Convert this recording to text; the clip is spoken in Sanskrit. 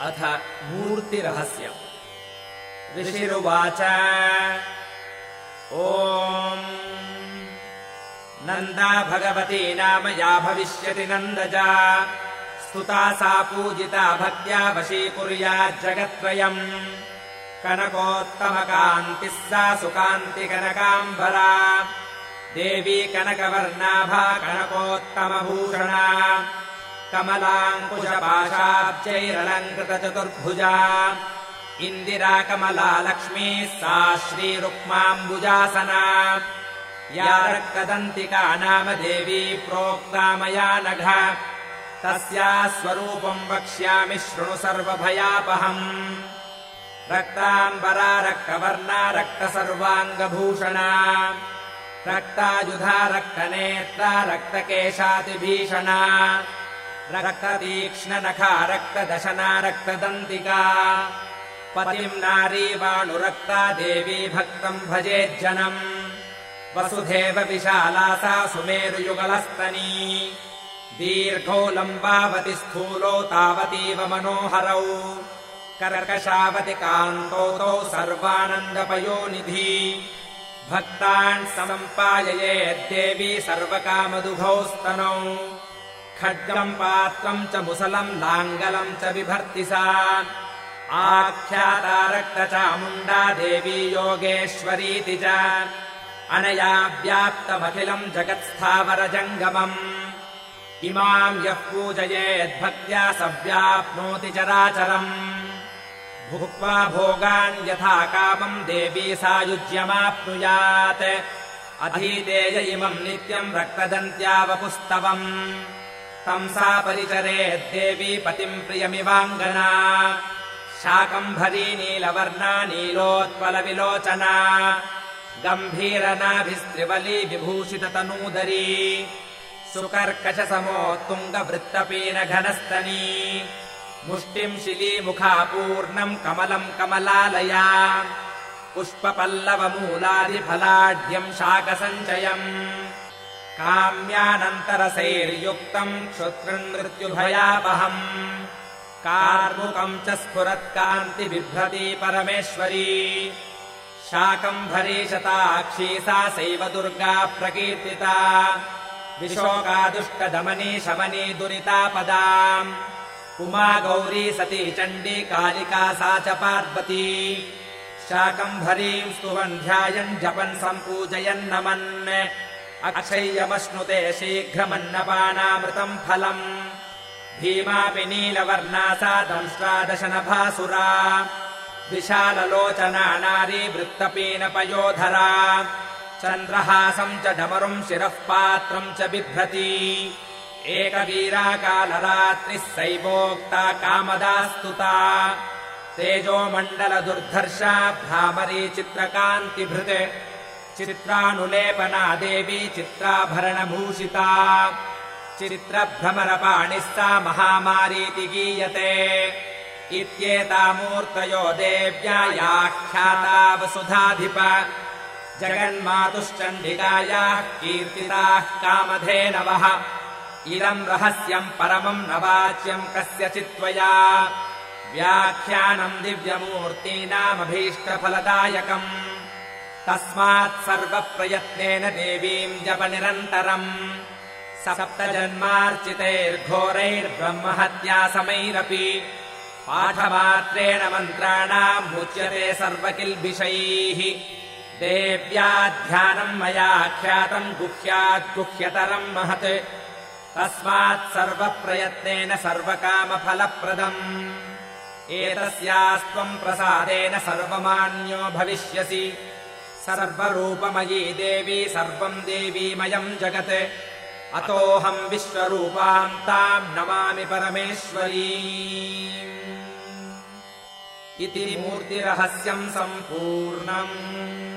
अथ मूर्तिरहस्यम्। ऋषिरुवाच। ॐ नन्दा भगवती नाम या भविष्यति नन्दजा। स्तुता सा पूजिता भक्त्या वशीकुर्याज्जगत्त्रयम् कनकोत्तमकान्तिः सा सुकान्तिकनकाम्बरा। देवी कनकवर्णाभा कनकोत्तमभूषणा कमलाङ्कुशपाशाब्जैरलङ्कृतचतुर्भुजा। इन्दिरा कमला लक्ष्मीः सा श्रीरुक्माम्बुजासना। या रक्तदन्तिका नाम देवी प्रोक्ता मया नघ। तस्याः स्वरूपम् वक्ष्यामि शृणु सर्वभयापहम्। रक्ताम्बरा रक्तवर्णा रक्तसर्वाङ्गभूषणा। रक्तायुधा रक्तनेत्रा रक्तकेशातिभीषणा रक्ततीक्ष्णनखा रक्तदशना रक्तदन्तिका पतिम् नारी वाणुरक्ता देवी भक्तम् भजेज्जनम्। वसुधेव विशाला सा सुमेरुयुगलस्तनी। दीर्घो लम्बावति स्थूलो तावतीव मनोहरौ। कर्कशावति कान्तौ तौ सर्वानन्दपयोनिधि। भक्तान् सम्पाययेद्देवी सर्वकामदुघौ स्तनौ खड्गम् पात्रम् च मुसलम् लाङ्गलम् च बिभर्ति सा आख्याता रक्तचामुण्डा देवी योगेश्वरीति च। अनया व्याप्तमखिलम् जगत्स्थावरजङ्गमम्। इमाम् यः पूजयेद्भक्त्या स व्याप्नोति चराचरम्। भुक्त्वा भोगान् यथा कामम् देवी सायुज्यमाप्नुयात्। अधीतेय इमम् नित्यम् रक्तदन्त्यावपुस्तवम्। तम् सा परिचरेद्देवी पतिम् प्रियमिवाङ्गना। शाकम्भरी नीलवर्णा नीलोत्पलविलोचना। गम्भीरनाभिस्त्रिवली विभूषिततनूदरी। सुकर्कशसमोत्तुङ्गवृत्तपीनघनस्तनी मुष्टिम् शिलीमुखापूर्णम् कमलम् कमलालया। पुष्पपल्लवमूलादिफलाढ्यम् शाकसञ्चयम् काम्यानन्तरसैर्युक्तम् क्षुतृन्मृत्युभयापहम् कार्मुकम् च स्फुरत्कान्तिबिभ्रती परमेश्वरी। शाकम्भरी शताक्षी सा सैव दुर्गा प्रकीर्तिता। विशोकादुष्टदमनी शमनी दुरितापदाम् उमा गौरी सती चण्डी कालिका सा च पार्वती। शाकम्भरीम् स्तुवन् ध्यायन् जपन् सम्पूजयन्नमन् अक्षय्यमश्नुते शीघ्रमन्नपानामृतम् फलम्। भीमापि नीलवर्णा सा दंष्ट्रादशनभासुरा विशाललोचना नारी वृत्तपीनपयोधरा चन्द्रहासम् च डमरुम् शिरः पात्रम् च बिभ्रती। एकवीराकालरात्रिः सैवोक्ता कामदा स्तुता तेजोमण्डलदुर्धर्षा भ्रामरी चित्रकान्तिभृत् चित्रानुलेपना देवी चित्राभरणभूषिता। चित्रभ्रमरपाणिः सा महामारीति गीयते। इत्येतामूर्तयो देव्यायाख्याता वसुधाधिप। जगन्मातुश्चण्डिकायाः कीर्तिताः कामधेनवः इदम् रहस्यम् परमम् न वाच्यम् कस्यचित्त्वया। व्याख्यानम् दिव्यमूर्तीनामभीष्टफलदायकम् तस्मात् सर्वप्रयत्नेन देवीम् जप निरन्तरम्। सप्तजन्मार्चितैर्घोरैर्ब्रह्महत्यासमैरपि पाठमात्रेण मन्त्राणाम् मुच्यते सर्वकिल्बिषैः। देव्याध्यानम् मया ख्यातम् गुह्याद्गुह्यतरम् महत्। तस्मात् सर्वप्रयत्नेन सर्वकामफलप्रदम्। एतस्यास्त्वम् प्रसादेन सर्वमान्यो भविष्यसि सर्वरूपमयी देवी सर्वम् देवीमयम् जगत्। अतोऽहम् विश्वरूपाम् ताम् नमामि परमेश्वरी। इति मूर्तिरहस्यम् सम्पूर्णम्